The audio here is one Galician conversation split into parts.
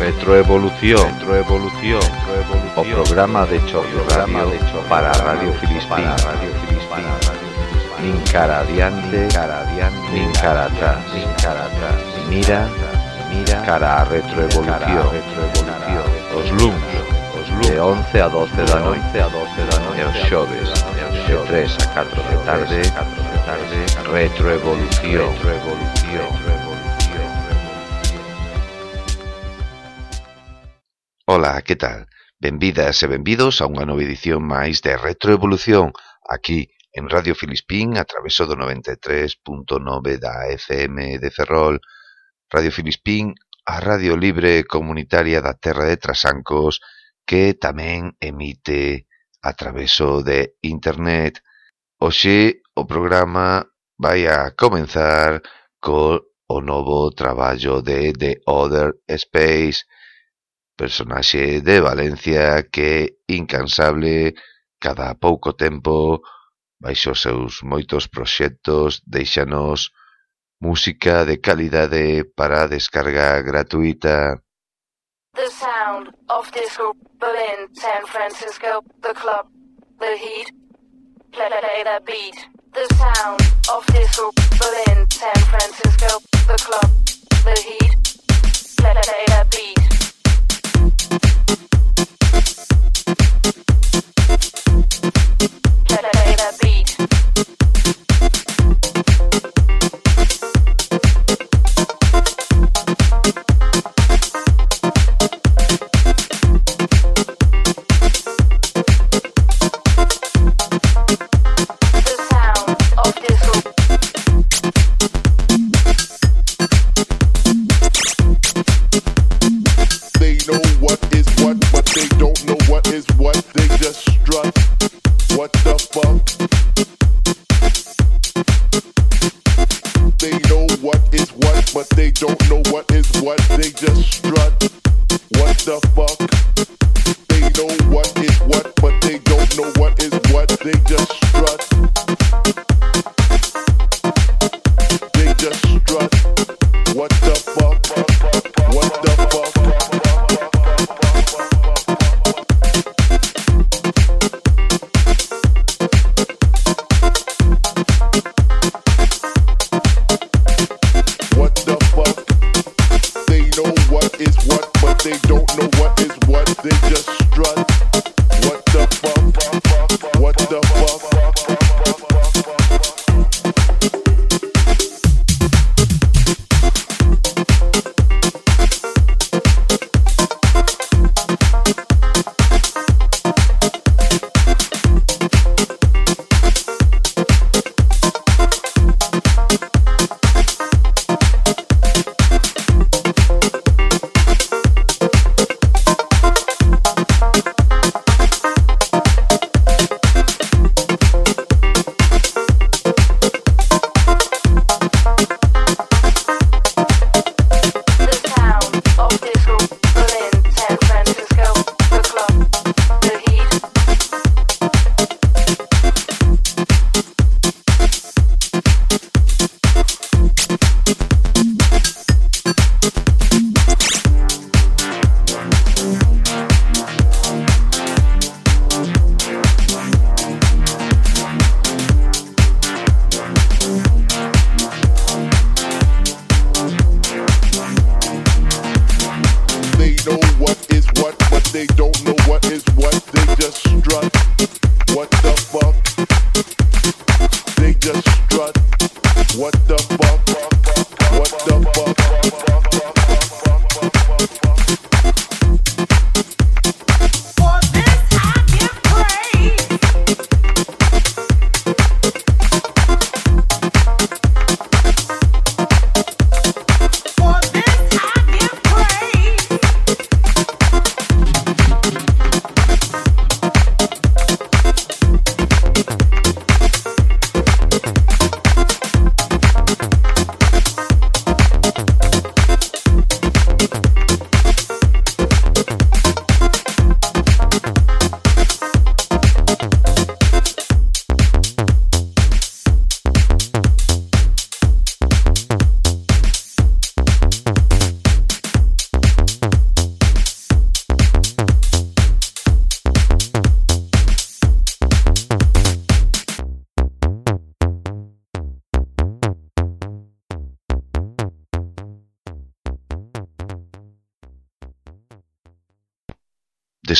Retroevolución, retroevolución, retroevolución. O programa de choque, programa de choque para Radio Filispín, para Radio Filispín. Nin cara adiante, cara adiante, nin cara atrás, nin cara atrás. Mira, mira, cara a retroevolución, retroevolución. Os lumes de 11 a 12 da noite a 12 da noite e os xoves de 3 a 4 da tarde. tarde. Retroevolución. Retroevolución. Ola, que tal? Benvidas e benvidos a unha nova edición máis de Retroevolución aquí en Radio Filispín a traveso do 93.9 da FM de Ferrol. Radio Filispín a radio libre comunitaria da terra de Trasancos que tamén emite a traveso de Internet. Hoxe o programa vai a comenzar co o novo traballo de The Other Space, personaxe de Valencia que incansable cada pouco tempo baixo os seus moitos proxectos deixanos música de calidade para descarga gratuita. The sound of disco, Berlin, San Francisco, the club, the heat, play, play the beat. The sound of disco, Berlin, San Francisco, the club, the heat, play, play the beat. Play the beat.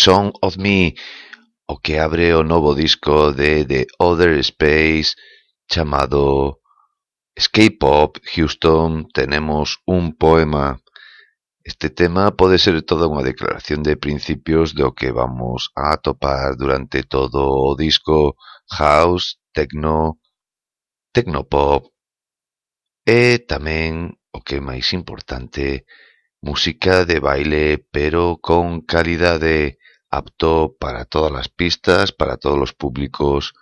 Song of Me, o que abre o novo disco de The Other Space chamado Escape Pop Houston, tenemos un poema. Este tema pode ser toda unha declaración de principios do que vamos a atopar durante todo o disco House, Tecno, Tecnopop e tamén, o que é máis importante, música de baile pero con calidade apto para todas as pistas, para todos os públicos,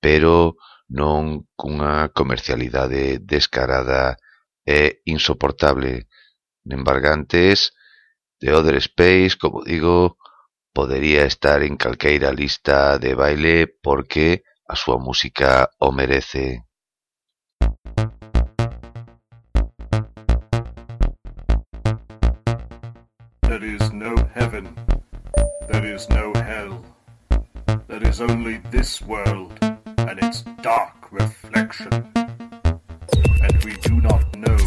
pero non cunha comercialidade descarada e insoportable. Nembargantes, The Other Space, como digo, podería estar en calqueira lista de baile porque a súa música o merece. Is no hell. There is only this world. and its dark reflection. And we do not know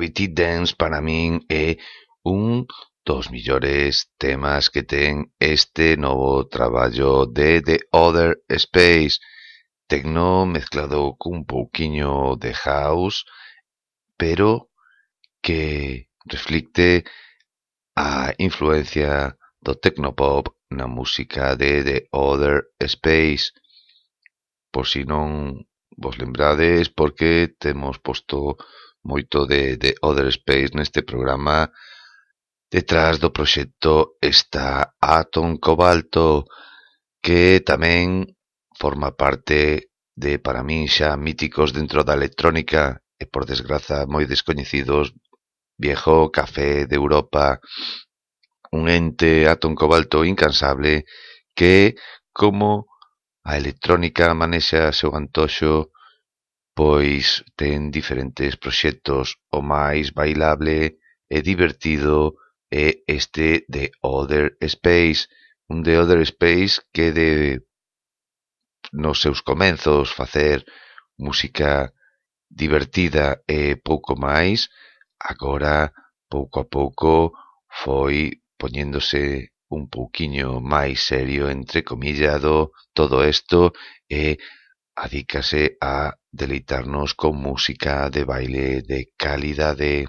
Gravity Dance para min é un dos millores temas que ten este novo traballo de The Other Space. Tecno mezclado cun pouquiño de house, pero que reflicte a influencia do tecnopop na música de The Other Space. Por si non vos lembrades, porque temos posto moito de, de Other Space neste programa. Detrás do proxecto está Atom Cobalto, que tamén forma parte de, para min, xa míticos dentro da electrónica e, por desgraza, moi descoñecidos, viejo café de Europa, un ente Atom Cobalto incansable que, como a electrónica manexa seu antoxo, Pois ten diferentes proxectos, o máis bailable e divertido é este de Other Space, un de Other Space que de nos seus comezos facer música divertida e pouco máis, agora pouco a pouco foi poñéndose un pouquiño máis serio entrecomillado todo isto e adícase a deleitarnos con música de baile de calidade.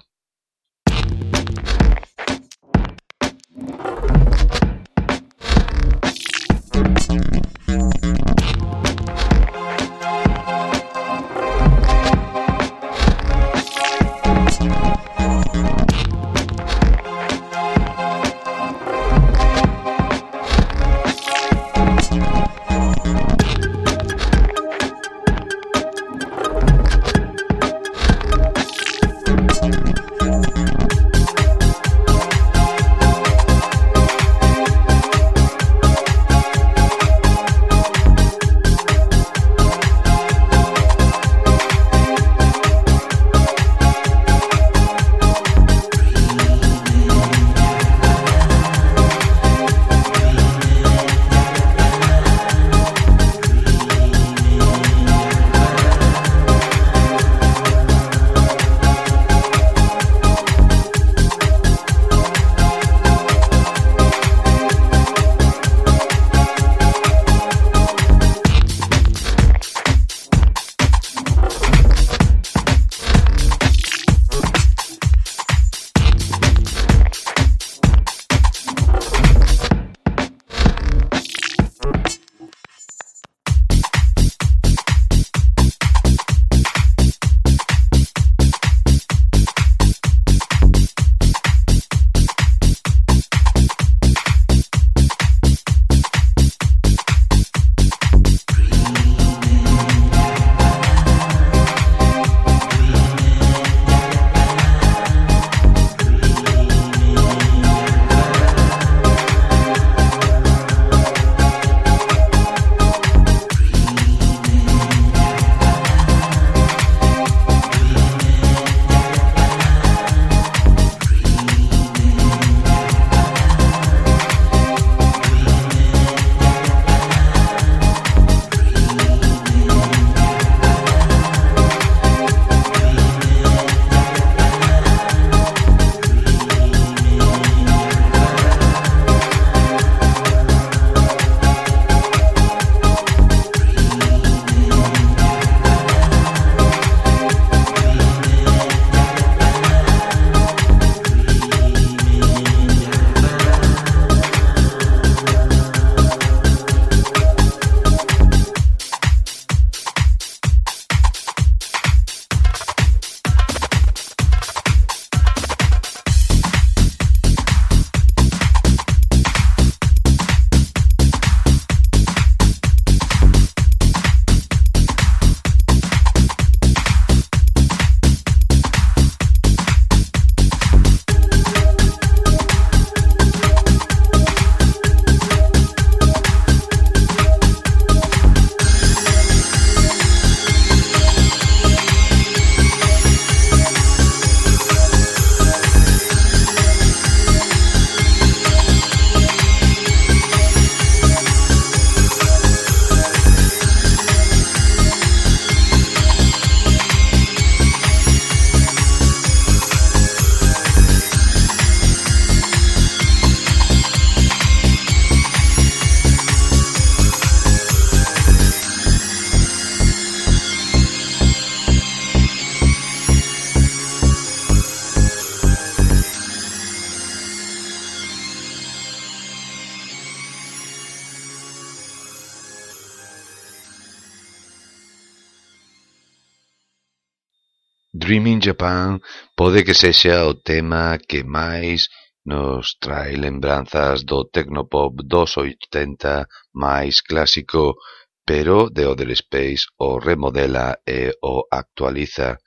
Pode que sexa o tema que máis nos trae lembranzas do tecnopop dos oitenta máis clásico, pero The Other Space o remodela e o actualiza.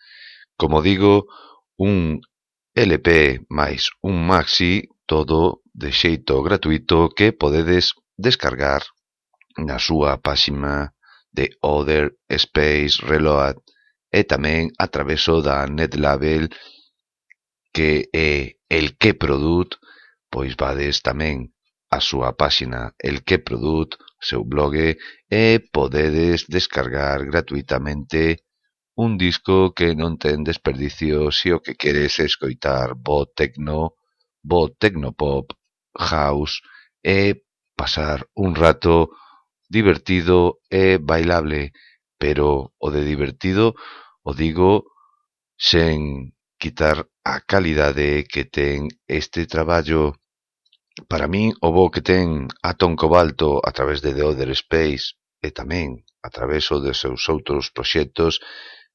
Como digo, un LP máis un maxi, todo de xeito gratuito que podedes descargar na súa páxina de Other Space Reload e tamén a traveso da Netlabel que é el que produt, pois vades tamén a súa páxina El Que Produt, seu blog, e podedes descargar gratuitamente un disco que non ten desperdicio se o que queres escoitar bo tecno, bo tecnopop, house e pasar un rato divertido e bailable, pero o de divertido o digo sen quitar a calidade que ten este traballo para min o bo que ten Atom Cobalto a través de The Other Space e tamén a través dos seus outros proxectos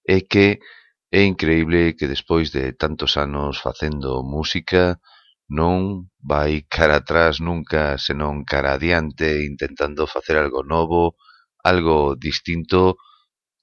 é que é increíble que despois de tantos anos facendo música non vai cara atrás nunca, senón cara adiante intentando facer algo novo, algo distinto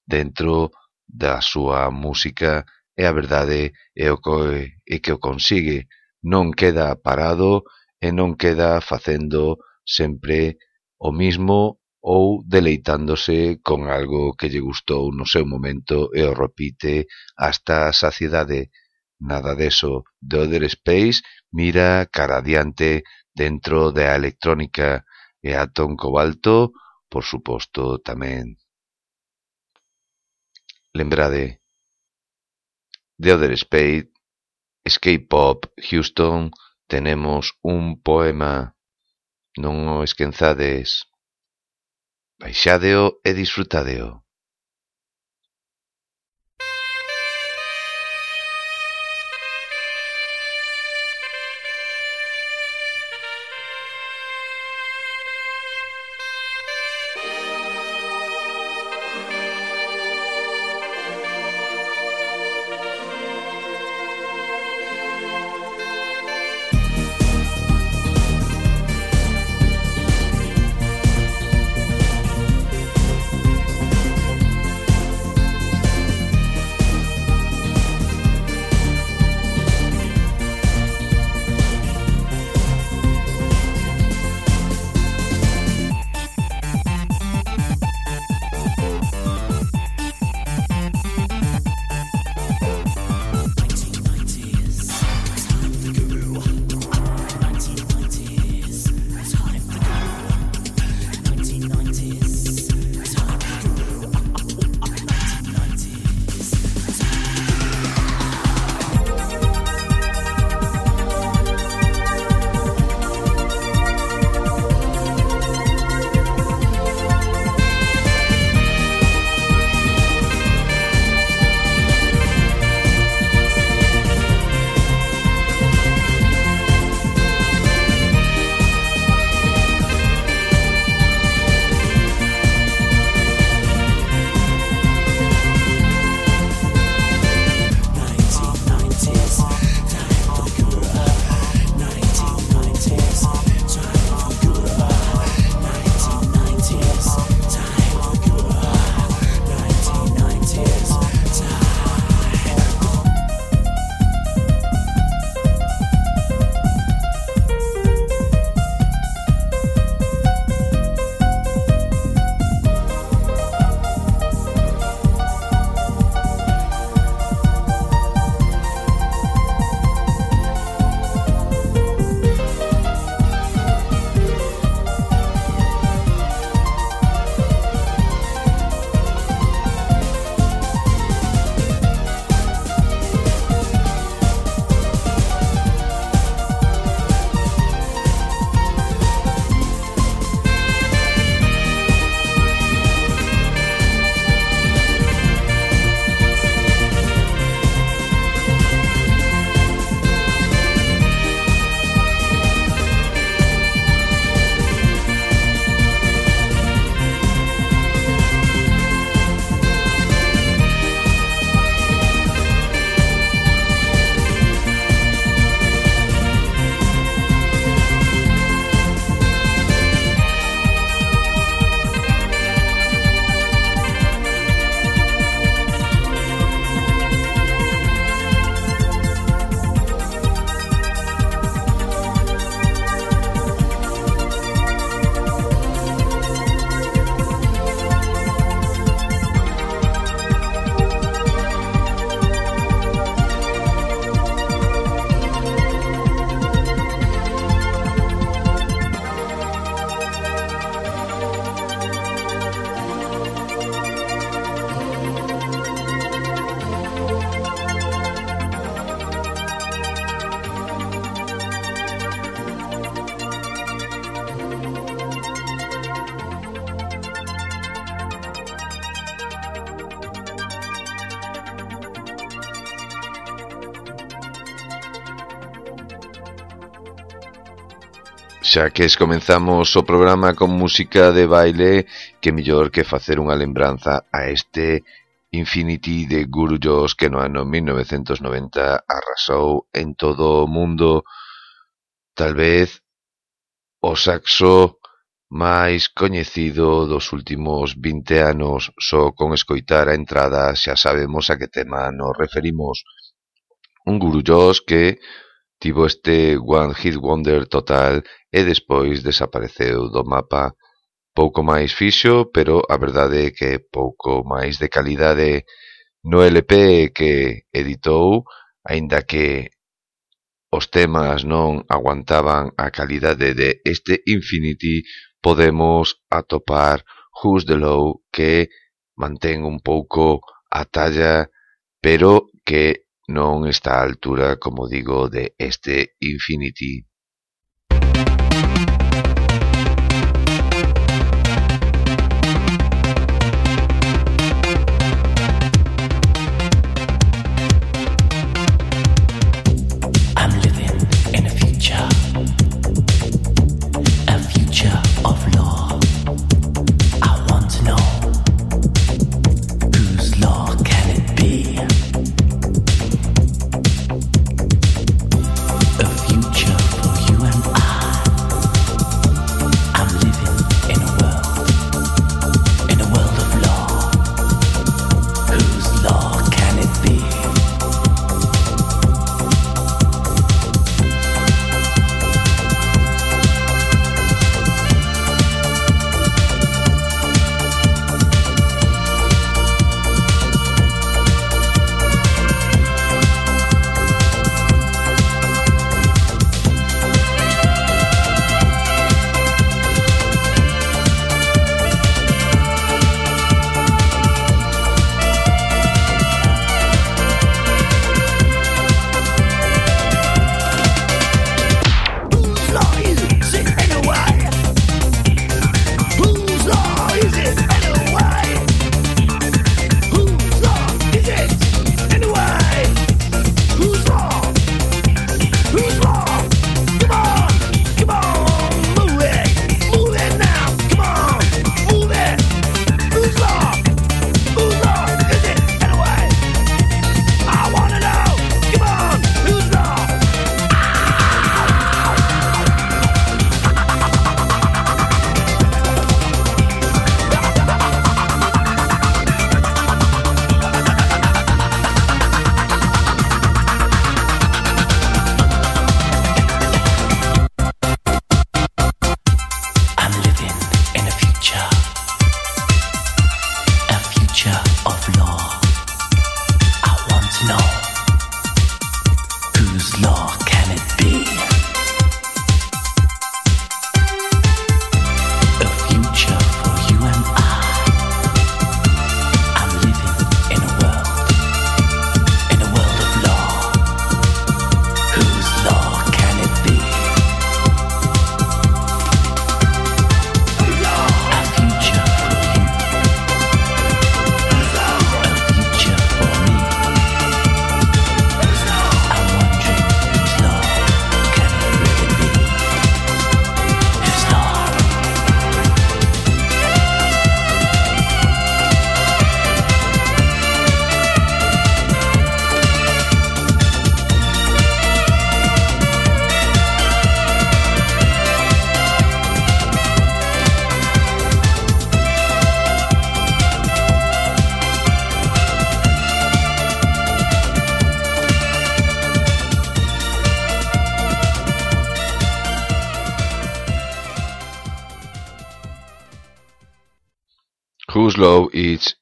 dentro da súa música. E a verdade é o que o consigue, non queda parado e non queda facendo sempre o mismo ou deleitándose con algo que lle gustou no seu momento e o repite hasta a saciedade. Nada deso. The Other Space mira cara adiante dentro da electrónica e Atom Cobalto, por suposto, tamén. Lembrade, The Other Escape Pop Houston tenemos un poema. Non o esquenzades. Baixádeo e disfrutádeo. xa que escomenzamos o programa con música de baile, que mellor que facer unha lembranza a este Infinity de Gurullos que no ano 1990 arrasou en todo o mundo. Tal vez o saxo máis coñecido dos últimos 20 anos só con escoitar a entrada xa sabemos a que tema nos referimos. Un Gurullos que Tivo este one hit wonder total e despois desapareceu do mapa. Pouco máis fixo, pero a verdade é que pouco máis de calidade no LP que editou, aínda que os temas non aguantaban a calidade de este Infinity, podemos atopar Who's the Low que mantén un pouco a talla, pero que Non está á altura, como digo, de este Infinity.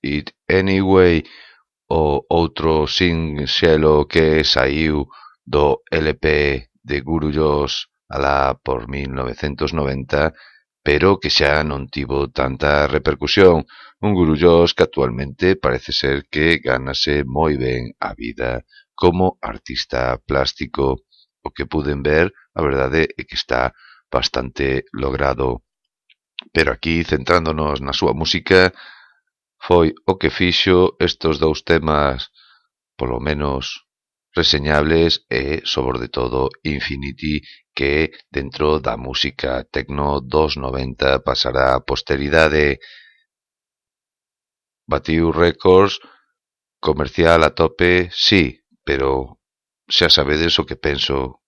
It Anyway, o outro sinxelo que saíu do LP de Gurullos alá por 1990, pero que xa non tivo tanta repercusión. Un Gurullos que actualmente parece ser que ganase moi ben a vida como artista plástico. O que puden ver, a verdade é que está bastante logrado. Pero aquí, centrándonos na súa música, foi o que fixo estes dous temas, polo menos, reseñables e, sobre todo, Infinity, que dentro da música tecno dos 90 pasará a posteridade. Batiu récords, comercial a tope, sí, pero xa sabedes o que penso.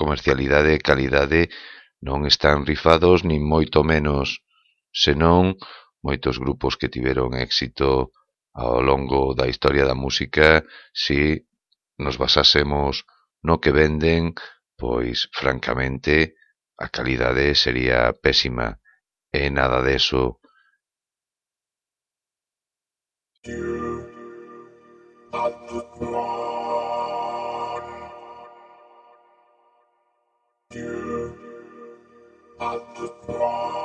Comercialidade e calidade non están rifados, nin moito menos, senón moitos grupos que tiveron éxito ao longo da historia da música si nos basásemos no que venden, pois, francamente, a calidade sería pésima e nada deso. You at the throne.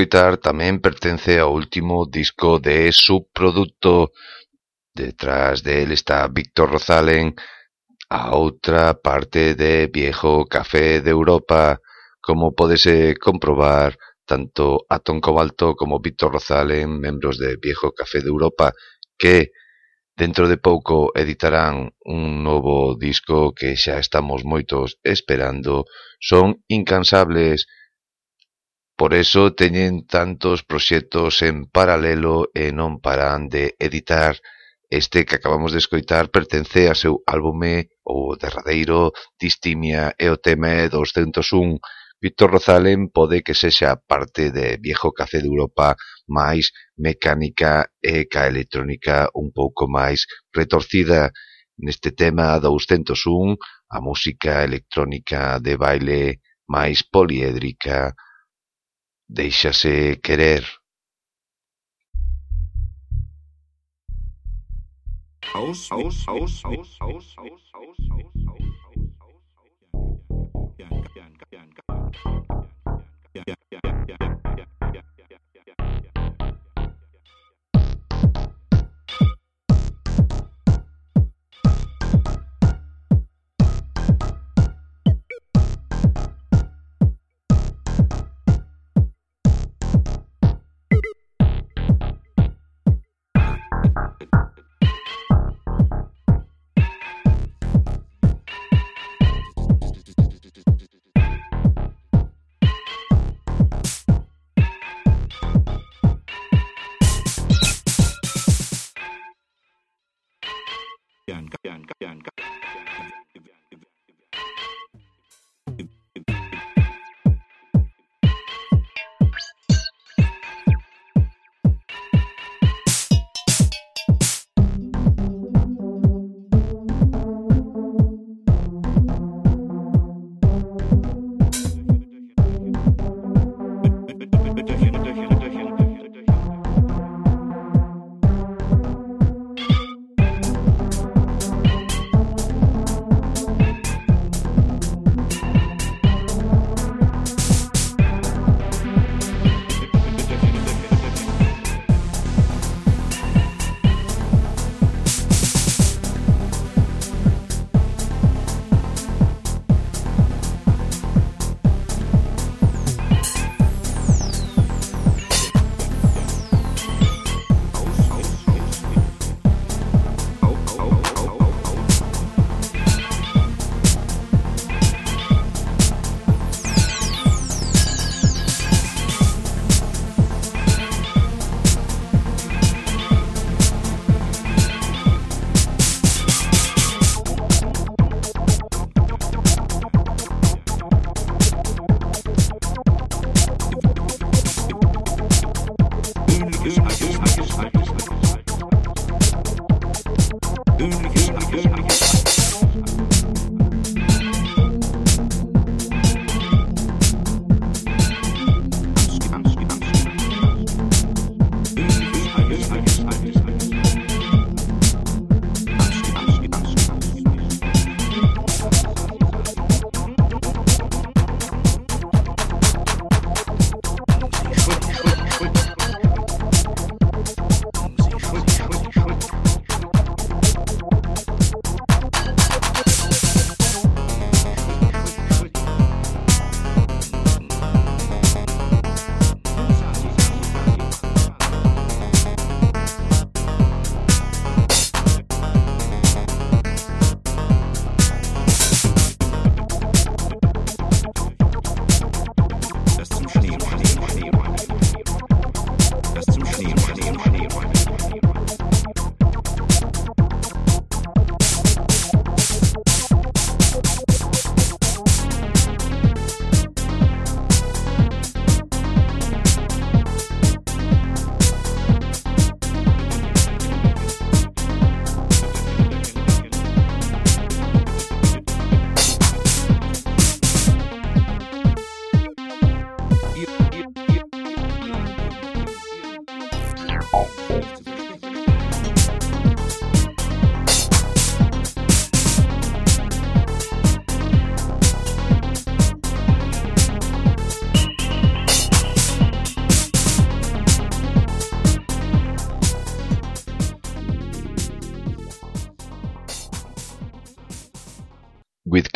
escoitar tamén pertence ao último disco de Subproducto. Detrás del está Víctor Rozalen, a outra parte de Viejo Café de Europa. Como podese comprobar, tanto Atón Cobalto como Víctor Rozalen, membros de Viejo Café de Europa, que dentro de pouco editarán un novo disco que xa estamos moitos esperando, son incansables, Por iso teñen tantos proxectos en paralelo e non paran de editar. Este que acabamos de escoitar pertence a seu álbume o derradeiro Distimia e o tema é 201. Víctor Rozalén pode que sexa parte de Viejo Café de Europa máis mecánica e ca electrónica un pouco máis retorcida. Neste tema 201, a música electrónica de baile máis poliédrica Déixase querer.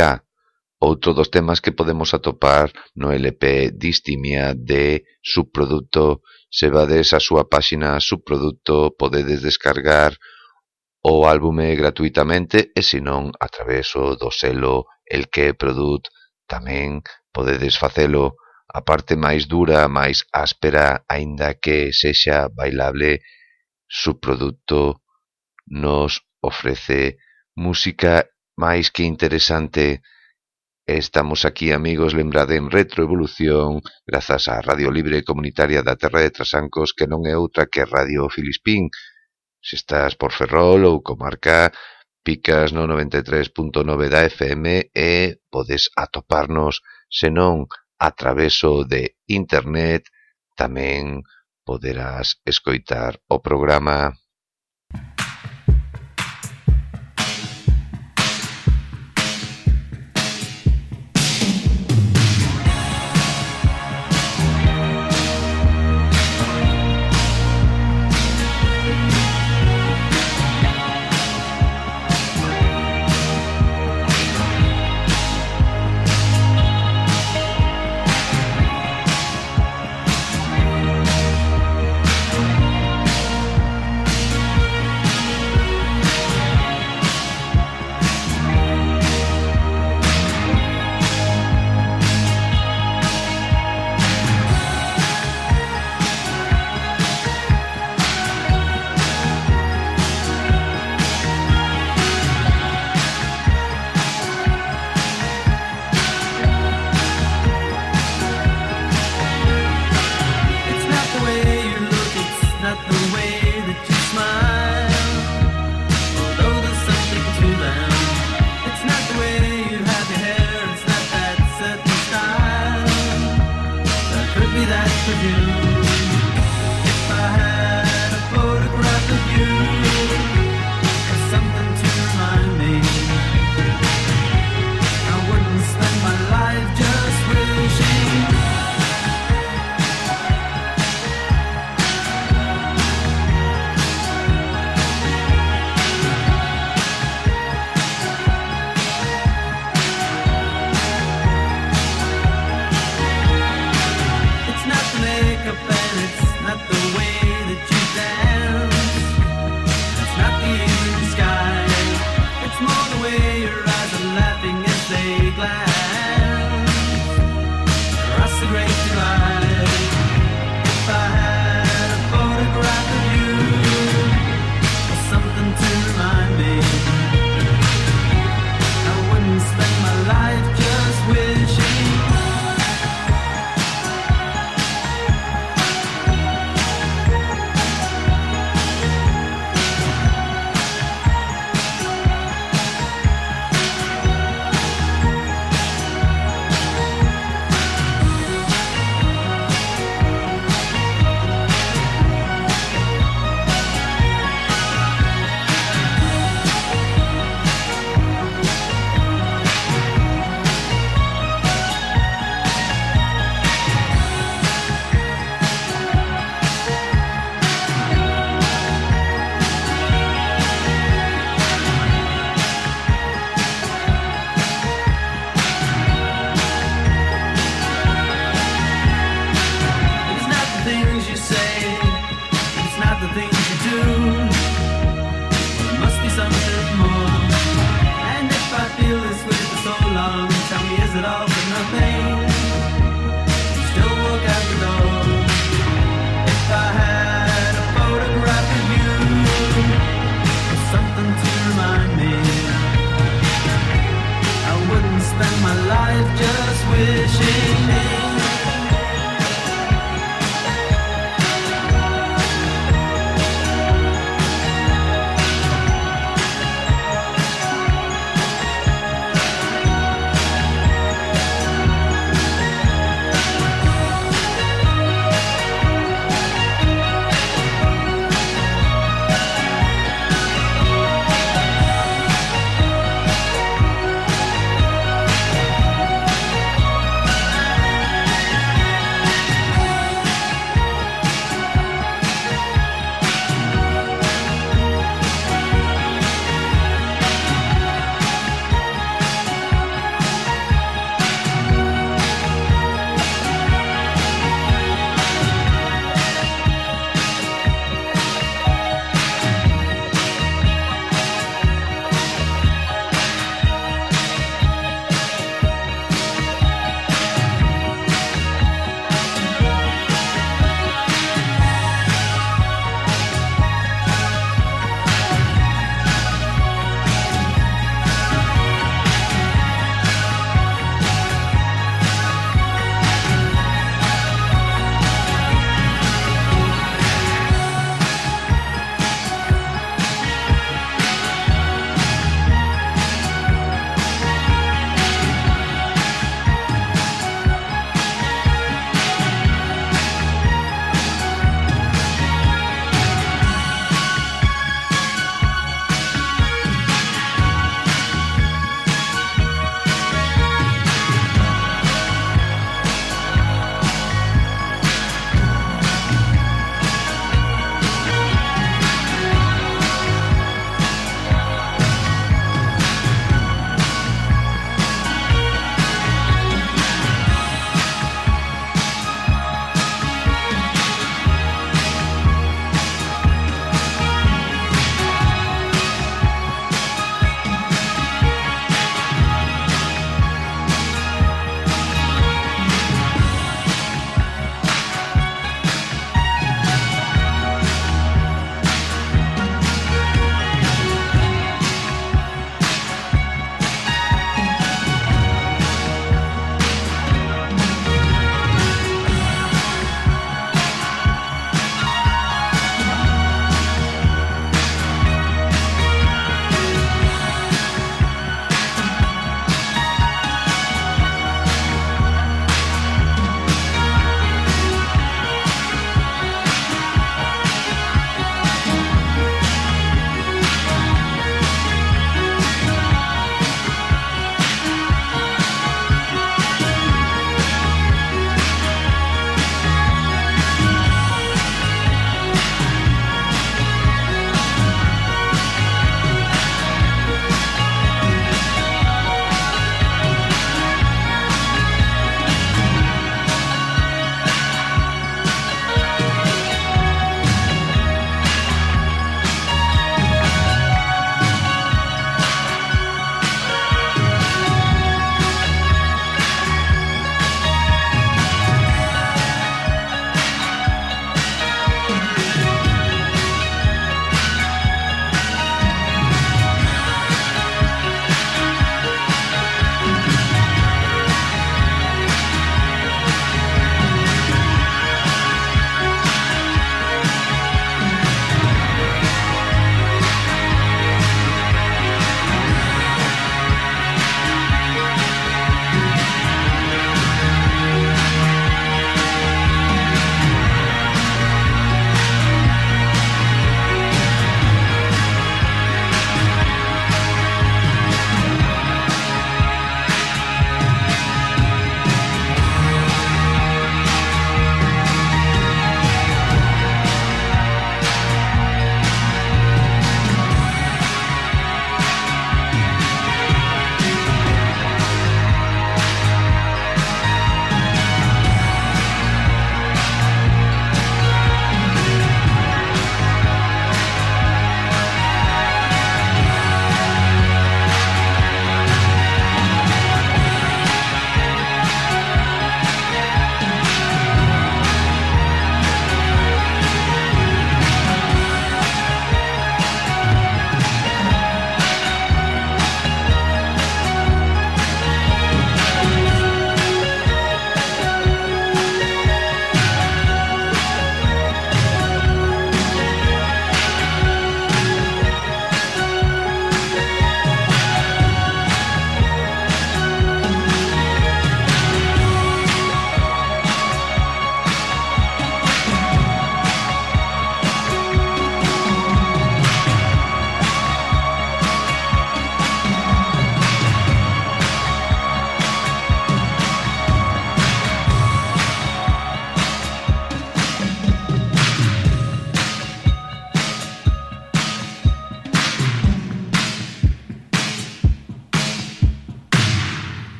Ca, outro dos temas que podemos atopar no LP Distimia de Subproducto. Se vades a súa páxina Subproducto podedes descargar o álbume gratuitamente e senón a través do selo El Que Product tamén podedes facelo. A parte máis dura, máis áspera, aínda que sexa bailable, Subproducto nos ofrece música Mais que interesante estamos aquí, amigos, lembrade en retroevolución, grazas á Radio Libre Comunitaria da Terra de Trasancos, que non é outra que Radio Filispín. Se estás por Ferrol ou comarca, picas no 93.9 da FM e podes atoparnos, senón, a traveso de internet, tamén poderás escoitar o programa.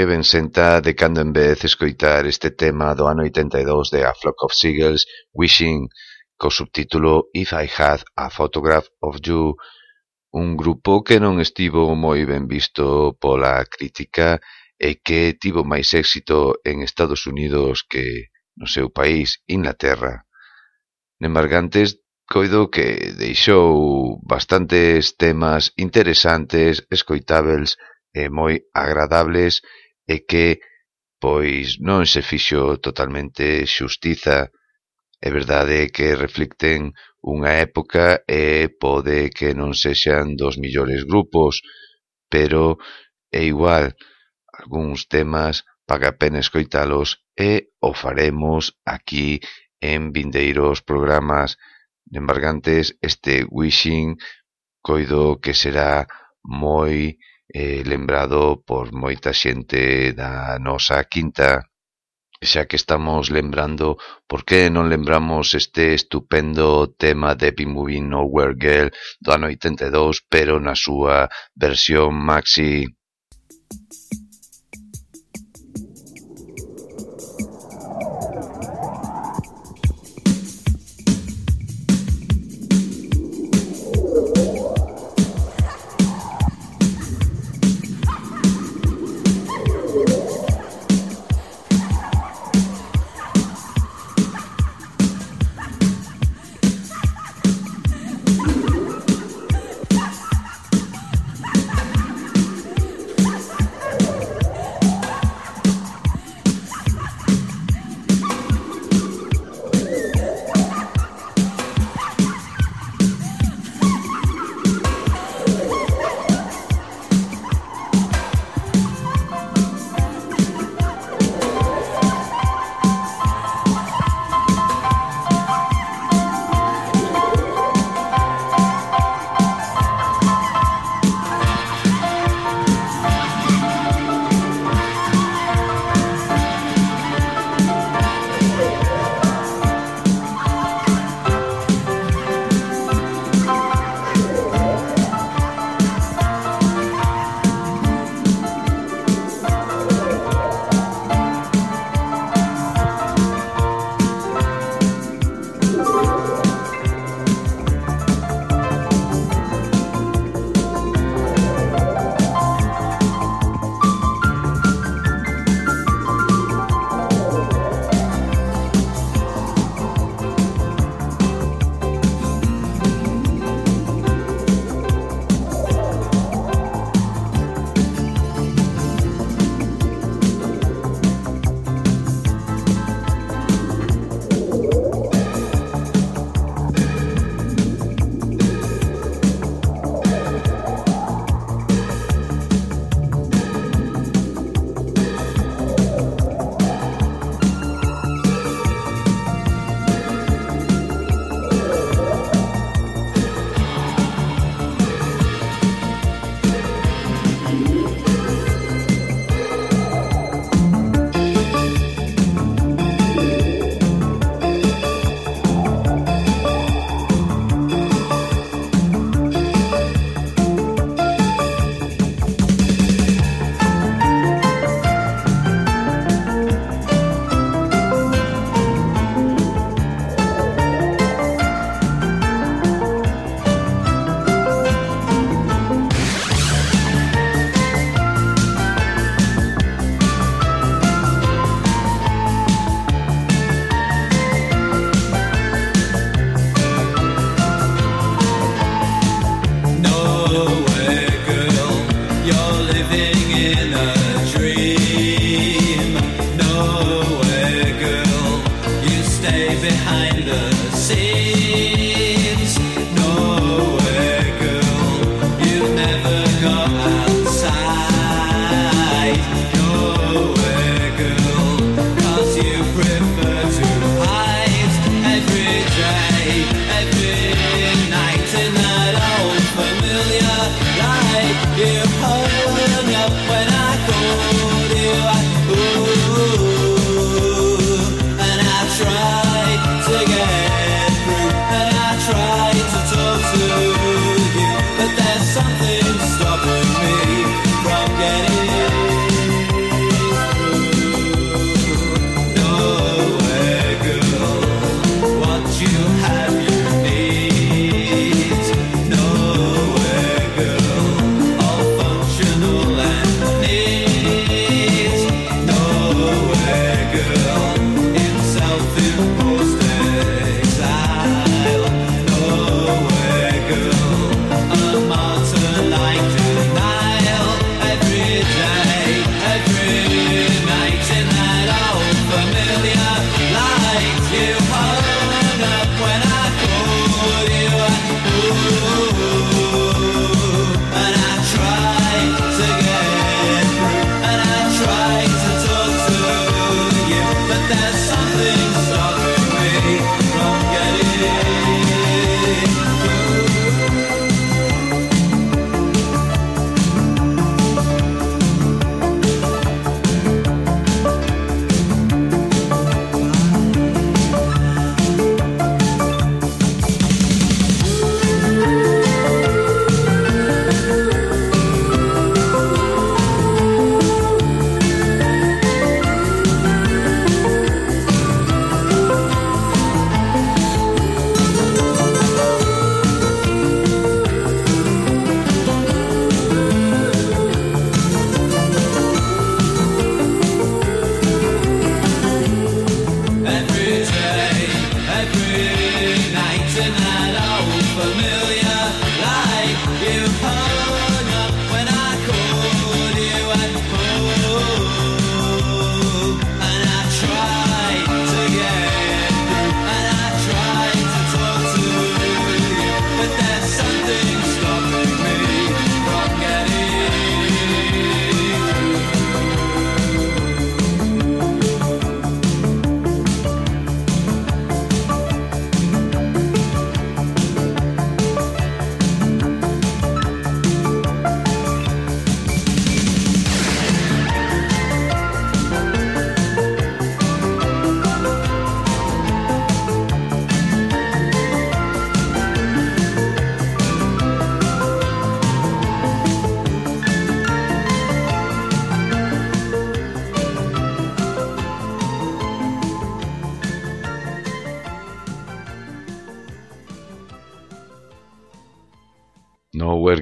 que ben senta de cando en vez escoitar este tema do ano 82 de A Flock of Seagulls, Wishing, co subtítulo If I Had a Photograph of You, un grupo que non estivo moi ben visto pola crítica e que tivo máis éxito en Estados Unidos que no seu país, Inglaterra. Nembargantes, coido que deixou bastantes temas interesantes, escoitables e moi agradables e que, pois, non se fixo totalmente xustiza. É verdade que reflicten unha época e pode que non sexan dos millores grupos, pero é igual, algúns temas paga pena escoitalos e o faremos aquí en vindeiros programas. Embargantes, este Wishing coido que será moi eh, lembrado por moita xente da nosa quinta, xa que estamos lembrando, por que non lembramos este estupendo tema de Be Moving Nowhere Girl do ano 82, pero na súa versión maxi?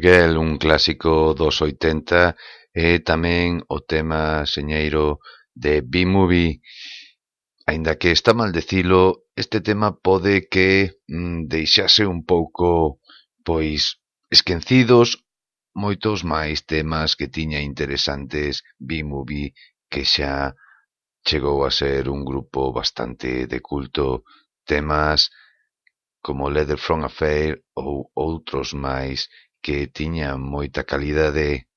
Miguel, un clásico dos 80 e tamén o tema señeiro de B-Movie. Aínda que está mal decilo, este tema pode que mm, deixase un pouco pois esquecidos moitos máis temas que tiña interesantes B-Movie que xa chegou a ser un grupo bastante de culto, temas como Leather from Affair ou outros máis que tiña moita calidade,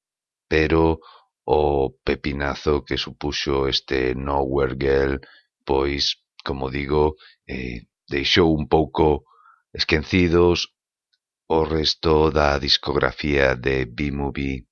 pero o pepinazo que supuxo este Nowhere Girl, pois, como digo, eh, deixou un pouco esquecidos o resto da discografía de B-Movie.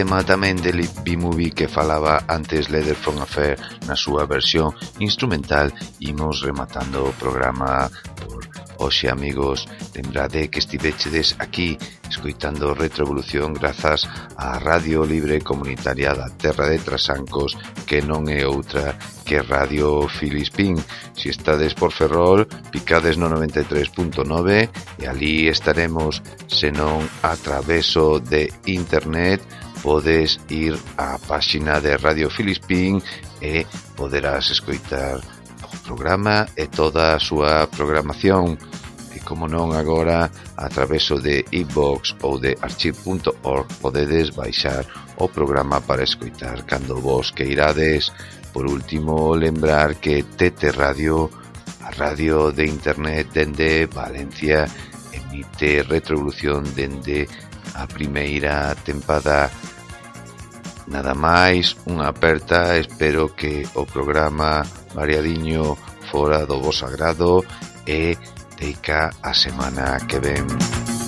tema tamén de B Movie que falaba antes Leatherphone Affair na súa versión instrumental imos rematando o programa por hoxe amigos. Lembrade que estivechedes aquí escoitando Retroevolución grazas á Radio Libre Comunitaria da Terra de Trasancos que non é outra que Radio Filispín. Si estades por Ferrol picades no 93.9 e ali estaremos senón a traveso de internet podes ir á páxina de Radio Filispín e poderás escoitar o programa e toda a súa programación. E como non agora a traveso de iBox ou de archive.org podedes baixar o programa para escoitar cando vos que irades por último lembrar que Tete Radio a radio de internet dende Valencia emite retroevolución dende Valencia a primeira tempada. Nada máis, unha aperta, espero que o programa variadiño fora do vos agrado e teica a semana que ven.